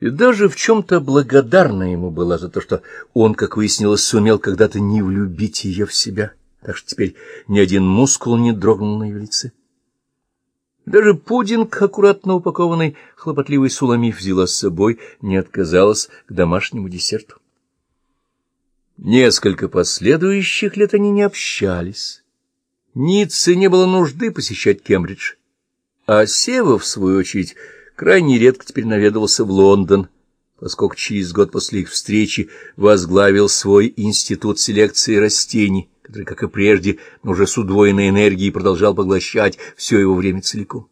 И даже в чем-то благодарна ему была за то, что он, как выяснилось, сумел когда-то не влюбить ее в себя, так что теперь ни один мускул не дрогнул на ее лице. Даже пудинг, аккуратно упакованный хлопотливый суламиф, взяла с собой, не отказалась к домашнему десерту. Несколько последующих лет они не общались. Ницце не было нужды посещать Кембридж, а Сева, в свою очередь, крайне редко теперь наведывался в Лондон, поскольку через год после их встречи возглавил свой институт селекции растений, который, как и прежде, но уже с удвоенной энергией продолжал поглощать все его время целиком.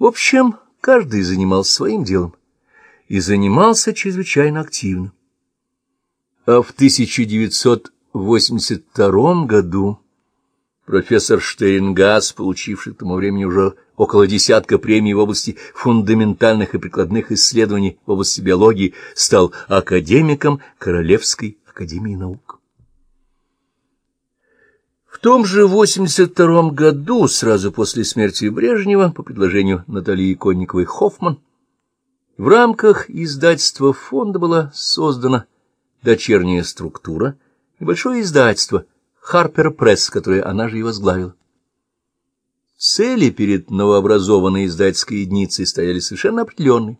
В общем, каждый занимался своим делом и занимался чрезвычайно активно. А в 1982 году профессор Штейнгас, получивший к тому времени уже около десятка премий в области фундаментальных и прикладных исследований в области биологии, стал академиком Королевской академии наук. В том же 82 году, сразу после смерти Брежнева, по предложению Натальи Конниковой-Хоффман, в рамках издательства фонда была создана дочерняя структура, небольшое издательство «Харпер Пресс», которое она же и возглавила. Цели перед новообразованной издательской единицей стояли совершенно определенные.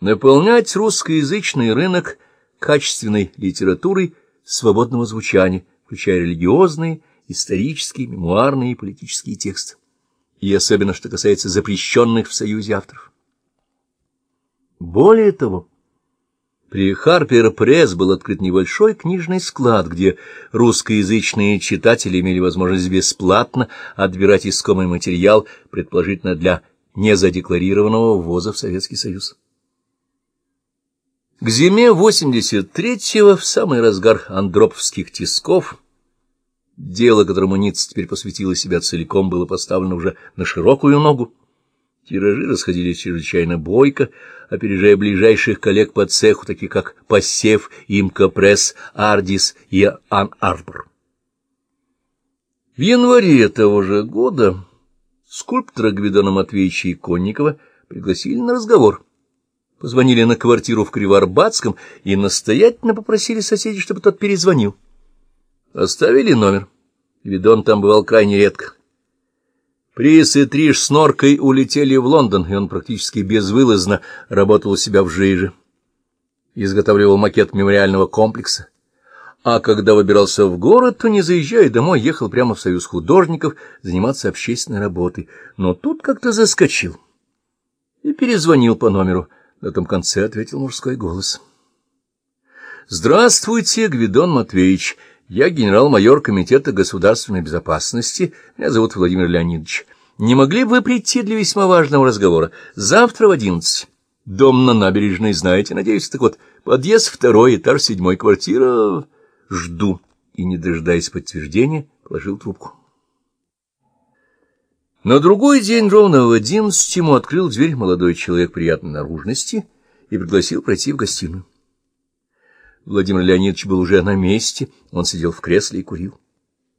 Наполнять русскоязычный рынок качественной литературой свободного звучания, включая религиозные, исторические, мемуарные и политические тексты. И особенно, что касается запрещенных в Союзе авторов. Более того, при Харпер Пресс был открыт небольшой книжный склад, где русскоязычные читатели имели возможность бесплатно отбирать искомый материал, предположительно для незадекларированного ввоза в Советский Союз. К зиме 83-го, в самый разгар андроповских тисков, дело, которому Ниц теперь посвятила себя целиком, было поставлено уже на широкую ногу. Тиражи расходились чрезвычайно бойко, опережая ближайших коллег по цеху, таких как Посев, Имка Пресс, Ардис и Ан Арбор. В январе того же года скульптора Гвидона Матвеевича Иконникова пригласили на разговор. Позвонили на квартиру в Кривоарбатском и настоятельно попросили соседей, чтобы тот перезвонил. Оставили номер. Гвидон там бывал крайне редко. Приз и Триш с Норкой улетели в Лондон, и он практически безвылазно работал у себя в Жиже. Изготавливал макет мемориального комплекса. А когда выбирался в город, то, не заезжая домой, ехал прямо в Союз художников заниматься общественной работой. Но тут как-то заскочил. И перезвонил по номеру. На том конце ответил мужской голос. «Здравствуйте, Гвидон Матвеевич». Я генерал-майор Комитета государственной безопасности. Меня зовут Владимир Леонидович. Не могли бы вы прийти для весьма важного разговора? Завтра в одиннадцать. Дом на набережной, знаете, надеюсь. Так вот, подъезд второй, этаж седьмой, квартира... Жду. И, не дожидаясь подтверждения, положил трубку. На другой день, ровно в одиннадцать, ему открыл дверь молодой человек приятной наружности и пригласил пройти в гостиную. Владимир Леонидович был уже на месте, он сидел в кресле и курил.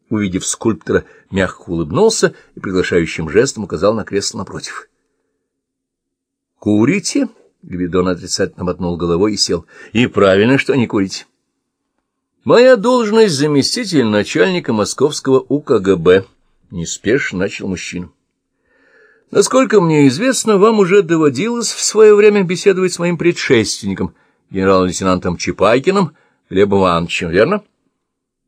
Увидев скульптора, мягко улыбнулся и приглашающим жестом указал на кресло напротив. «Курите?» — Гвидон отрицательно мотнул головой и сел. «И правильно, что не курите». «Моя должность заместитель начальника московского УКГБ», — неспешно начал мужчина. «Насколько мне известно, вам уже доводилось в свое время беседовать с моим предшественником — генерал-лейтенантом Чапайкиным Глебом Ивановичем, верно?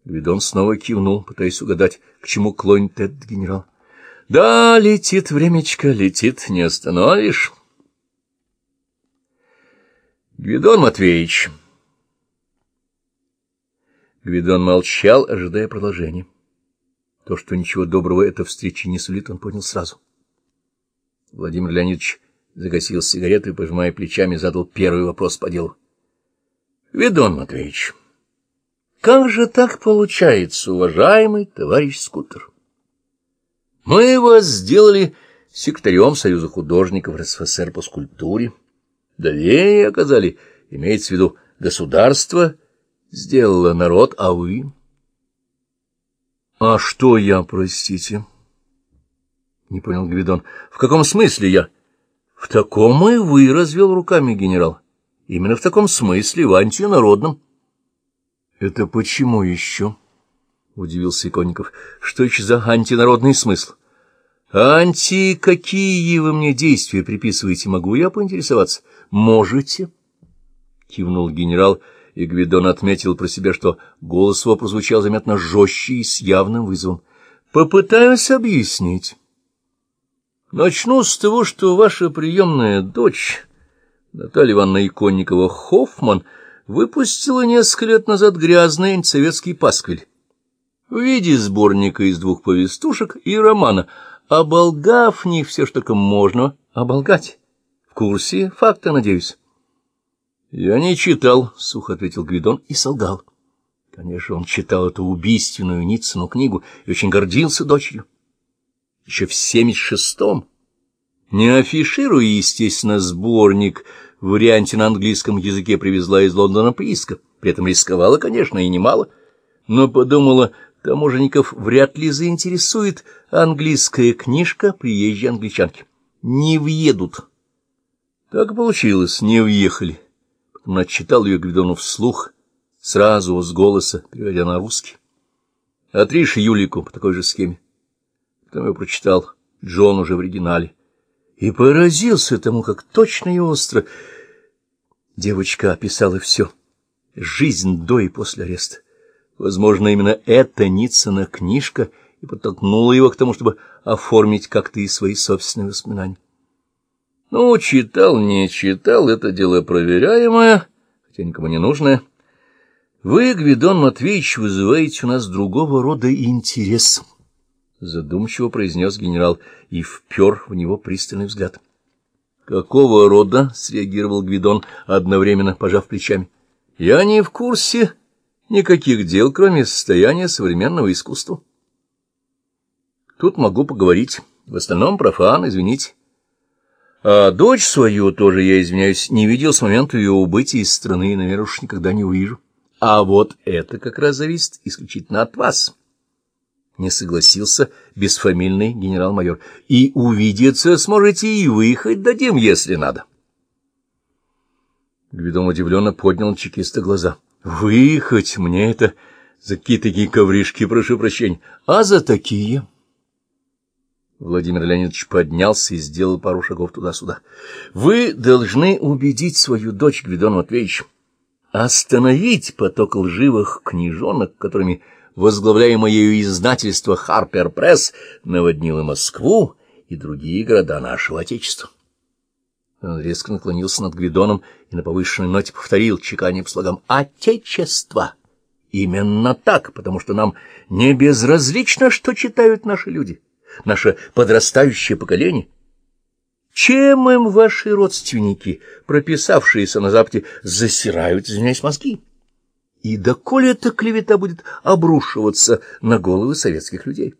Гвидон снова кивнул, пытаясь угадать, к чему клонит этот генерал. — Да, летит времечко, летит, не остановишь. Гвидон Матвеевич. Гвидон молчал, ожидая продолжения. То, что ничего доброго эта встреча не сулит, он понял сразу. Владимир Леонидович загасил сигарету и, пожимая плечами, задал первый вопрос по делу. Ведон Матвеевич, как же так получается, уважаемый товарищ Скутер? Мы вас сделали секретарем Союза художников РСФСР по скульптуре. Доверие оказали, имеется в виду государство, сделало народ, а вы... — А что я, простите? — не понял Гвидон. — В каком смысле я? — В таком и вы развел руками генерал. Именно в таком смысле, в антинародном. — Это почему еще? — удивился Иконников. — Что еще за антинародный смысл? — Анти, какие вы мне действия приписываете, могу я поинтересоваться? — Можете. — кивнул генерал, и Гвидон отметил про себя, что голос его прозвучал заметно жестче и с явным вызовом. — Попытаюсь объяснить. Начну с того, что ваша приемная дочь, Наталья Ивановна Иконникова Хоффман, выпустила несколько лет назад грязный антисоветский пасквиль в виде сборника из двух повестушек и романа, оболгав не все, что только можно оболгать. В курсе факта, надеюсь. — Я не читал, — сухо ответил Гвидон и солгал. Конечно, он читал эту убийственную Ниццину книгу и очень гордился дочерью еще в 76-м. Не афишируя, естественно, сборник, в варианте на английском языке привезла из Лондона прииска, при этом рисковала, конечно, и немало, но подумала, таможенников вряд ли заинтересует английская книжка приезжей англичанки. Не въедут. Так получилось, не въехали. Потом отчитал ее Гвидону вслух, сразу с голоса, переводя на русский. Отришь Юлику по такой же схеме. Потом я прочитал Джон уже в оригинале и поразился тому, как точно и остро девочка описала все. Жизнь до и после ареста. Возможно, именно эта Ниццена книжка и подтолкнула его к тому, чтобы оформить как-то и свои собственные воспоминания. Ну, читал, не читал, это дело проверяемое, хотя никому не нужное. Вы, Гвидон Матвеевич, вызываете у нас другого рода интерес. — задумчиво произнес генерал и впер в него пристальный взгляд. — Какого рода? — среагировал Гвидон, одновременно пожав плечами. — Я не в курсе никаких дел, кроме состояния современного искусства. Тут могу поговорить. В остальном профан, извините. А дочь свою тоже, я извиняюсь, не видел с момента ее убытия из страны и, наверное, уж никогда не увижу. А вот это как раз зависит исключительно от вас. Не согласился бесфамильный генерал-майор. И увидеться сможете и выехать дадим, если надо. Гвидон удивленно поднял чекиста глаза. Выехать мне это за какие такие ковришки, прошу прощения, а за такие... Владимир Леонидович поднялся и сделал пару шагов туда-сюда. — Вы должны убедить свою дочь, Гвидон Матвеевич, остановить поток лживых книжонок, которыми возглавляемое ею издательство «Харпер Пресс» наводнило Москву и другие города нашего Отечества. Он резко наклонился над Гвидоном и на повышенной ноте повторил, чеканя по слогам «Отечество». Именно так, потому что нам не безразлично, что читают наши люди, наше подрастающее поколение. Чем им ваши родственники, прописавшиеся на Западе, засирают, извиняюсь, мозги? И доколе эта клевета будет обрушиваться на головы советских людей?